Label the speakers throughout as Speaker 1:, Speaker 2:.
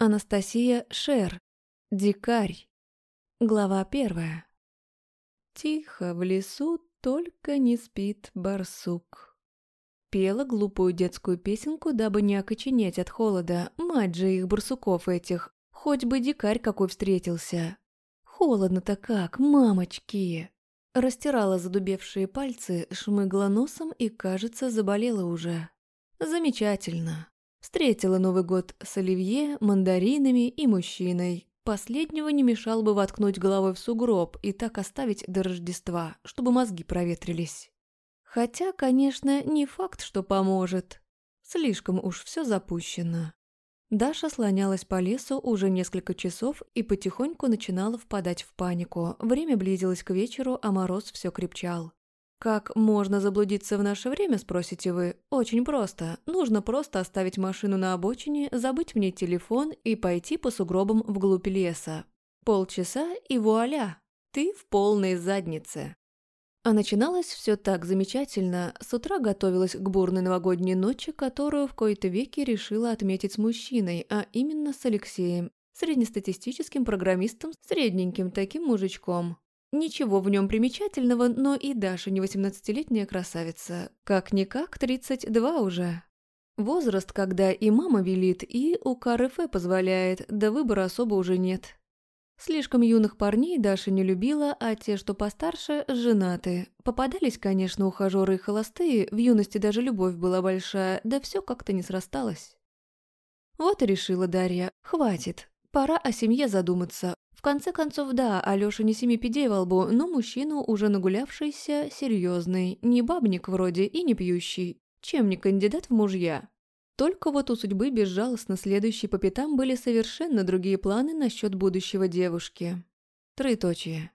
Speaker 1: Анастасия Шер. Дикарь. Глава первая. Тихо в лесу только не спит барсук. Пела глупую детскую песенку, дабы не окоченеть от холода. Мать же их барсуков этих. Хоть бы дикарь какой встретился. Холодно-то как, мамочки. Растирала задубевшие пальцы, шмыгла носом и, кажется, заболела уже. Замечательно. Встретила Новый год с оливье, мандаринами и мужчиной. Последнего не мешало бы воткнуть головой в сугроб и так оставить до Рождества, чтобы мозги проветрились. Хотя, конечно, не факт, что поможет. Слишком уж все запущено. Даша слонялась по лесу уже несколько часов и потихоньку начинала впадать в панику. Время близилось к вечеру, а мороз все крепчал. Как можно заблудиться в наше время, спросите вы? Очень просто. Нужно просто оставить машину на обочине, забыть в ней телефон и пойти по сугробам вглубь леса. Полчаса и вуаля! Ты в полной заднице. А начиналось все так замечательно. С утра готовилась к бурной новогодней ночи, которую в кои-то веки решила отметить с мужчиной, а именно с Алексеем, среднестатистическим программистом, средненьким таким мужичком. Ничего в нем примечательного, но и Даша не 18-летняя красавица. Как-никак, 32 уже. Возраст, когда и мама велит, и у КРФ позволяет, да выбора особо уже нет. Слишком юных парней Даша не любила, а те, что постарше, женаты. Попадались, конечно, ухажеры и холостые, в юности даже любовь была большая, да все как-то не срасталось. Вот и решила Дарья, хватит, пора о семье задуматься, в конце концов, да, Алёша не семи пядей во лбу, но мужчину, уже нагулявшийся, серьезный, не бабник вроде и не пьющий. Чем не кандидат в мужья? Только вот у судьбы безжалостно следующие по пятам были совершенно другие планы насчет будущего девушки. Троеточие.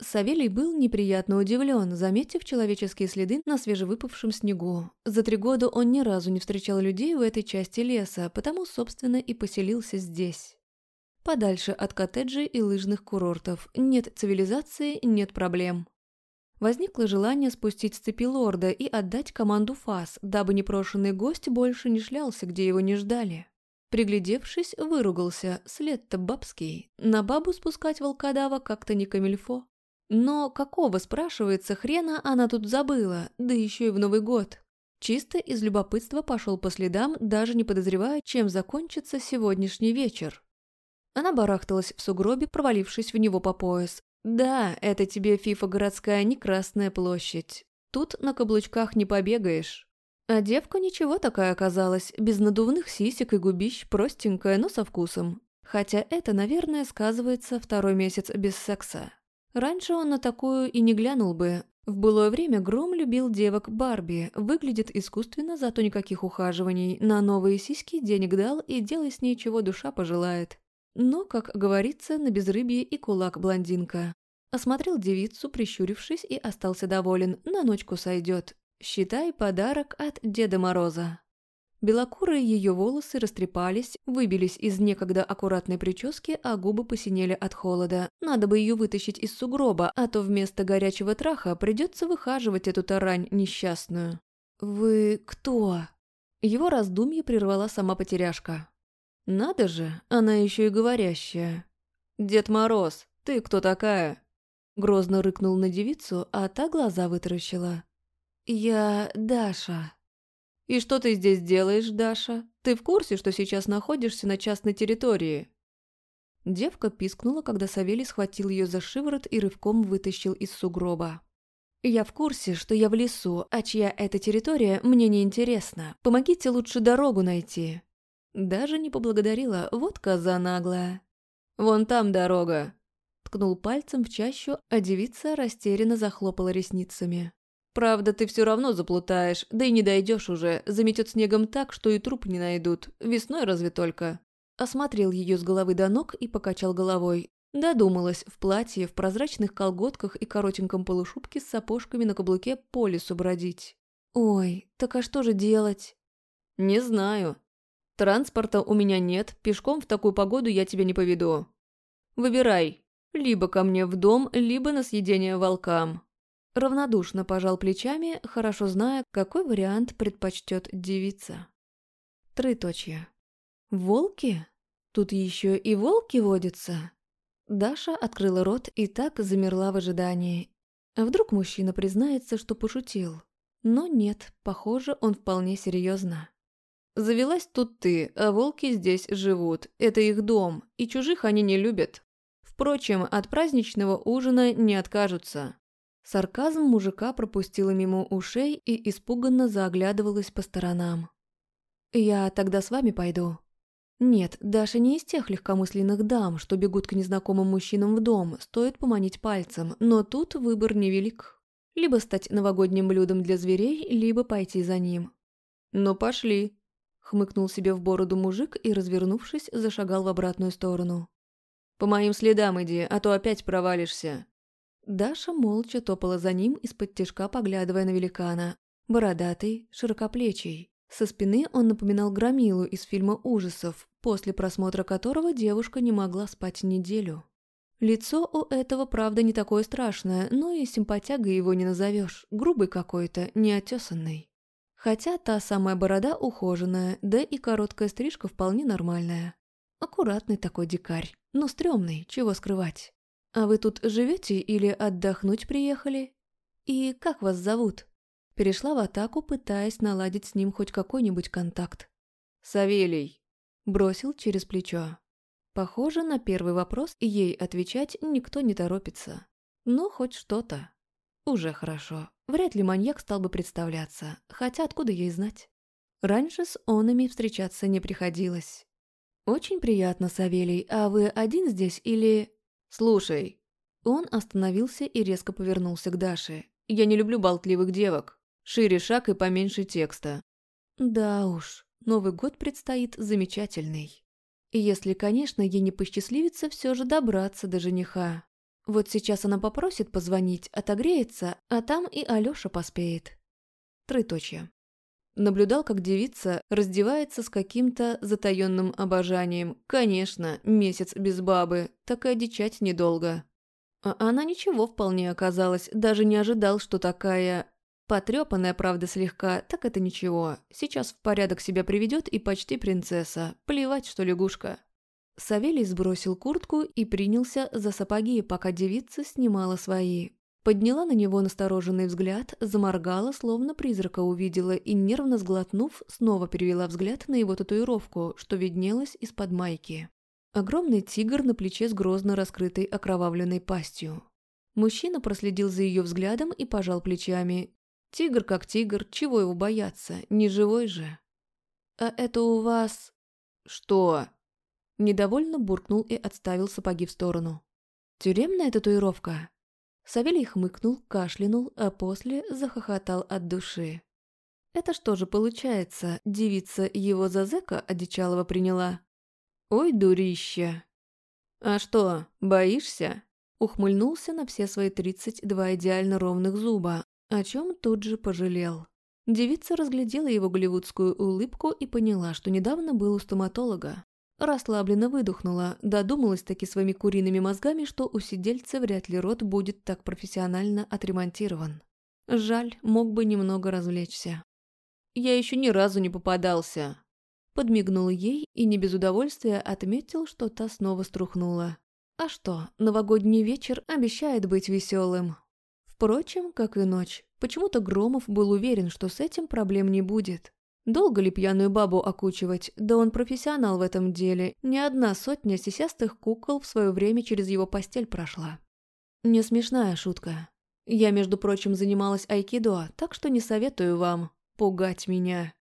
Speaker 1: Савелий был неприятно удивлен, заметив человеческие следы на свежевыпавшем снегу. За три года он ни разу не встречал людей в этой части леса, потому, собственно, и поселился здесь. Подальше от коттеджей и лыжных курортов. Нет цивилизации, нет проблем. Возникло желание спустить с цепи лорда и отдать команду ФАС, дабы непрошенный гость больше не шлялся, где его не ждали. Приглядевшись, выругался, след-то бабский. На бабу спускать волкодава как-то не камильфо. Но какого, спрашивается, хрена она тут забыла, да еще и в Новый год? Чисто из любопытства пошел по следам, даже не подозревая, чем закончится сегодняшний вечер. Она барахталась в сугробе, провалившись в него по пояс. «Да, это тебе фифа городская, не Красная площадь. Тут на каблучках не побегаешь». А девка ничего такая оказалась, без надувных сисек и губищ, простенькая, но со вкусом. Хотя это, наверное, сказывается второй месяц без секса. Раньше он на такую и не глянул бы. В былое время Гром любил девок Барби, выглядит искусственно, зато никаких ухаживаний. На новые сиськи денег дал и делай с ней чего душа пожелает. Но, как говорится, на безрыбье и кулак блондинка. Осмотрел девицу, прищурившись, и остался доволен. На ночку сойдет. Считай подарок от Деда Мороза. Белокурые ее волосы растрепались, выбились из некогда аккуратной прически, а губы посинели от холода. Надо бы ее вытащить из сугроба, а то вместо горячего траха придется выхаживать эту тарань несчастную. «Вы кто?» Его раздумье прервала сама потеряшка. Надо же, она еще и говорящая. «Дед Мороз, ты кто такая?» Грозно рыкнул на девицу, а та глаза вытаращила. «Я Даша». «И что ты здесь делаешь, Даша? Ты в курсе, что сейчас находишься на частной территории?» Девка пискнула, когда Савелий схватил ее за шиворот и рывком вытащил из сугроба. «Я в курсе, что я в лесу, а чья эта территория, мне не интересно. Помогите лучше дорогу найти». Даже не поблагодарила, вот коза наглая. «Вон там дорога!» Ткнул пальцем в чащу, а девица растерянно захлопала ресницами. «Правда, ты все равно заплутаешь, да и не дойдешь уже, заметет снегом так, что и труп не найдут, весной разве только». Осмотрел ее с головы до ног и покачал головой. Додумалась в платье, в прозрачных колготках и коротеньком полушубке с сапожками на каблуке по лесу бродить. «Ой, так а что же делать?» «Не знаю», Транспорта у меня нет, пешком в такую погоду я тебя не поведу. Выбирай. Либо ко мне в дом, либо на съедение волкам». Равнодушно пожал плечами, хорошо зная, какой вариант предпочтет девица. Троеточие. «Волки? Тут еще и волки водятся. Даша открыла рот и так замерла в ожидании. Вдруг мужчина признается, что пошутил? Но нет, похоже, он вполне серьезно. Завелась тут ты, а волки здесь живут. Это их дом, и чужих они не любят. Впрочем, от праздничного ужина не откажутся. Сарказм мужика пропустила мимо ушей и испуганно заоглядывалась по сторонам. «Я тогда с вами пойду». Нет, Даша не из тех легкомысленных дам, что бегут к незнакомым мужчинам в дом, стоит поманить пальцем, но тут выбор невелик. Либо стать новогодним блюдом для зверей, либо пойти за ним. «Ну пошли», — хмыкнул себе в бороду мужик и, развернувшись, зашагал в обратную сторону. «По моим следам иди, а то опять провалишься». Даша молча топала за ним, из-под тяжка поглядывая на великана. Бородатый, широкоплечий. Со спины он напоминал громилу из фильма ужасов, после просмотра которого девушка не могла спать неделю. Лицо у этого, правда, не такое страшное, но и симпатягой его не назовешь, грубый какой-то, неотесанный. Хотя та самая борода ухоженная, да и короткая стрижка вполне нормальная. Аккуратный такой дикарь, но стрёмный, чего скрывать. А вы тут живете или отдохнуть приехали? И как вас зовут? Перешла в атаку, пытаясь наладить с ним хоть какой-нибудь контакт. «Савелий!» Бросил через плечо. Похоже, на первый вопрос ей отвечать никто не торопится. Но хоть что-то. Уже хорошо. Вряд ли маньяк стал бы представляться, хотя откуда ей знать? Раньше с онами встречаться не приходилось. «Очень приятно, Савелий, а вы один здесь или...» «Слушай». Он остановился и резко повернулся к Даше. «Я не люблю болтливых девок. Шире шаг и поменьше текста». «Да уж, Новый год предстоит замечательный. Если, конечно, ей не посчастливится все же добраться до жениха. Вот сейчас она попросит позвонить, отогреется, а там и Алёша поспеет». Троеточие. Наблюдал, как девица раздевается с каким-то затаённым обожанием. Конечно, месяц без бабы, такая дичать недолго. А она ничего вполне оказалась, даже не ожидал, что такая... Потрёпанная, правда, слегка, так это ничего. Сейчас в порядок себя приведёт и почти принцесса. Плевать, что лягушка. Савелий сбросил куртку и принялся за сапоги, пока девица снимала свои. Подняла на него настороженный взгляд, заморгала, словно призрака увидела, и, нервно сглотнув, снова перевела взгляд на его татуировку, что виднелось из-под майки. Огромный тигр на плече с грозно раскрытой окровавленной пастью. Мужчина проследил за ее взглядом и пожал плечами. Тигр как тигр, чего его бояться, не живой же. «А это у вас...» «Что?» Недовольно буркнул и отставил сапоги в сторону. «Тюремная татуировка?» Савелий хмыкнул, кашлянул, а после захохотал от души. Это что же получается, девица его за зэка одичалого приняла? Ой, дурища! А что, боишься? Ухмыльнулся на все свои тридцать два идеально ровных зуба, о чем тут же пожалел. Девица разглядела его голливудскую улыбку и поняла, что недавно был у стоматолога. Расслабленно выдохнула, додумалась таки своими куриными мозгами, что у сидельца вряд ли рот будет так профессионально отремонтирован. Жаль, мог бы немного развлечься. «Я еще ни разу не попадался», Подмигнул ей и не без удовольствия отметил, что та снова струхнула. А что, новогодний вечер обещает быть веселым. Впрочем, как и ночь, почему-то Громов был уверен, что с этим проблем не будет. Долго ли пьяную бабу окучивать? Да он профессионал в этом деле. Ни одна сотня сисястых кукол в свое время через его постель прошла. Не смешная шутка. Я, между прочим, занималась айкидо, так что не советую вам пугать меня.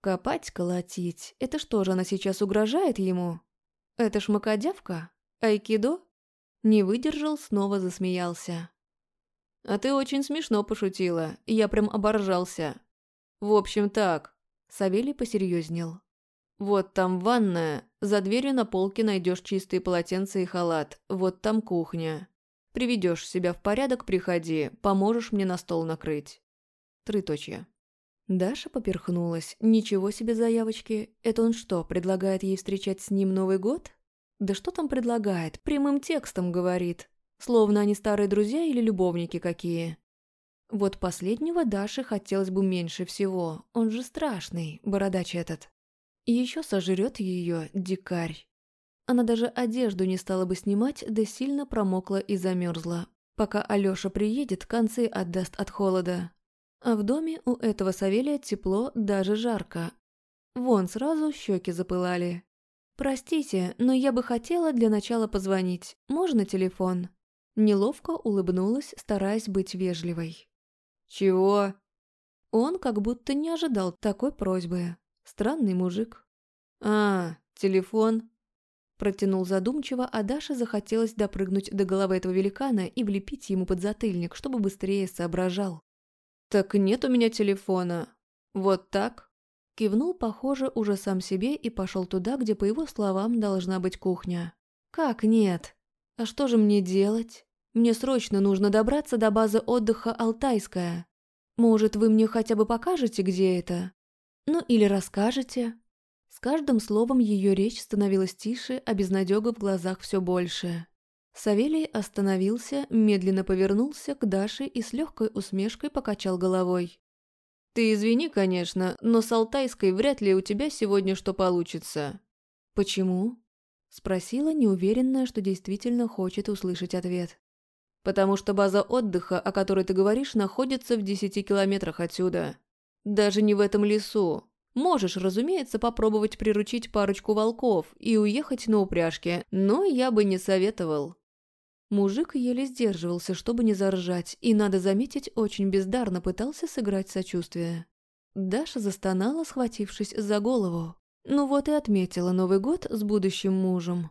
Speaker 1: Копать, колотить. Это что же, она сейчас угрожает ему? Это шмакодявка? Айкидо? Не выдержал, снова засмеялся. А ты очень смешно пошутила. Я прям оборжался. В общем, так. Савелий посерьезнел. «Вот там ванная, за дверью на полке найдешь чистые полотенца и халат, вот там кухня. Приведешь себя в порядок, приходи, поможешь мне на стол накрыть». Трыточье. Даша поперхнулась. Ничего себе заявочки. Это он что, предлагает ей встречать с ним Новый год? Да что там предлагает? Прямым текстом говорит. Словно они старые друзья или любовники какие. Вот последнего Даше хотелось бы меньше всего, он же страшный, бородач этот. Еще сожрет ее дикарь. Она даже одежду не стала бы снимать, да сильно промокла и замерзла. Пока Алёша приедет, концы отдаст от холода. А в доме у этого Савелия тепло, даже жарко. Вон сразу щеки запылали. «Простите, но я бы хотела для начала позвонить. Можно телефон?» Неловко улыбнулась, стараясь быть вежливой.
Speaker 2: «Чего?»
Speaker 1: Он как будто не ожидал такой просьбы. Странный мужик.
Speaker 2: «А, телефон?»
Speaker 1: Протянул задумчиво, а Даше захотелось допрыгнуть до головы этого великана и влепить ему под затыльник, чтобы быстрее соображал.
Speaker 2: «Так нет у меня телефона. Вот так?»
Speaker 1: Кивнул, похоже, уже сам себе и пошел туда, где, по его словам, должна быть кухня. «Как нет? А что же мне делать? Мне срочно нужно добраться до базы отдыха «Алтайская». Может, вы мне хотя бы покажете, где это? Ну или расскажете?» С каждым словом ее речь становилась тише, а безнадега в глазах все больше. Савелий остановился, медленно повернулся к Даше и с легкой усмешкой покачал головой.
Speaker 2: «Ты извини, конечно, но с Алтайской вряд ли у тебя сегодня что получится».
Speaker 1: «Почему?» – спросила, неуверенная, что действительно хочет услышать ответ.
Speaker 2: «Потому что база отдыха, о которой ты говоришь, находится в десяти километрах отсюда. Даже не в этом лесу, Можешь, разумеется, попробовать приручить парочку волков и уехать на упряжке, но я бы не советовал».
Speaker 1: Мужик еле сдерживался, чтобы не заржать, и, надо заметить, очень бездарно пытался сыграть сочувствие. Даша застонала, схватившись за голову. Ну вот и отметила Новый год с будущим мужем.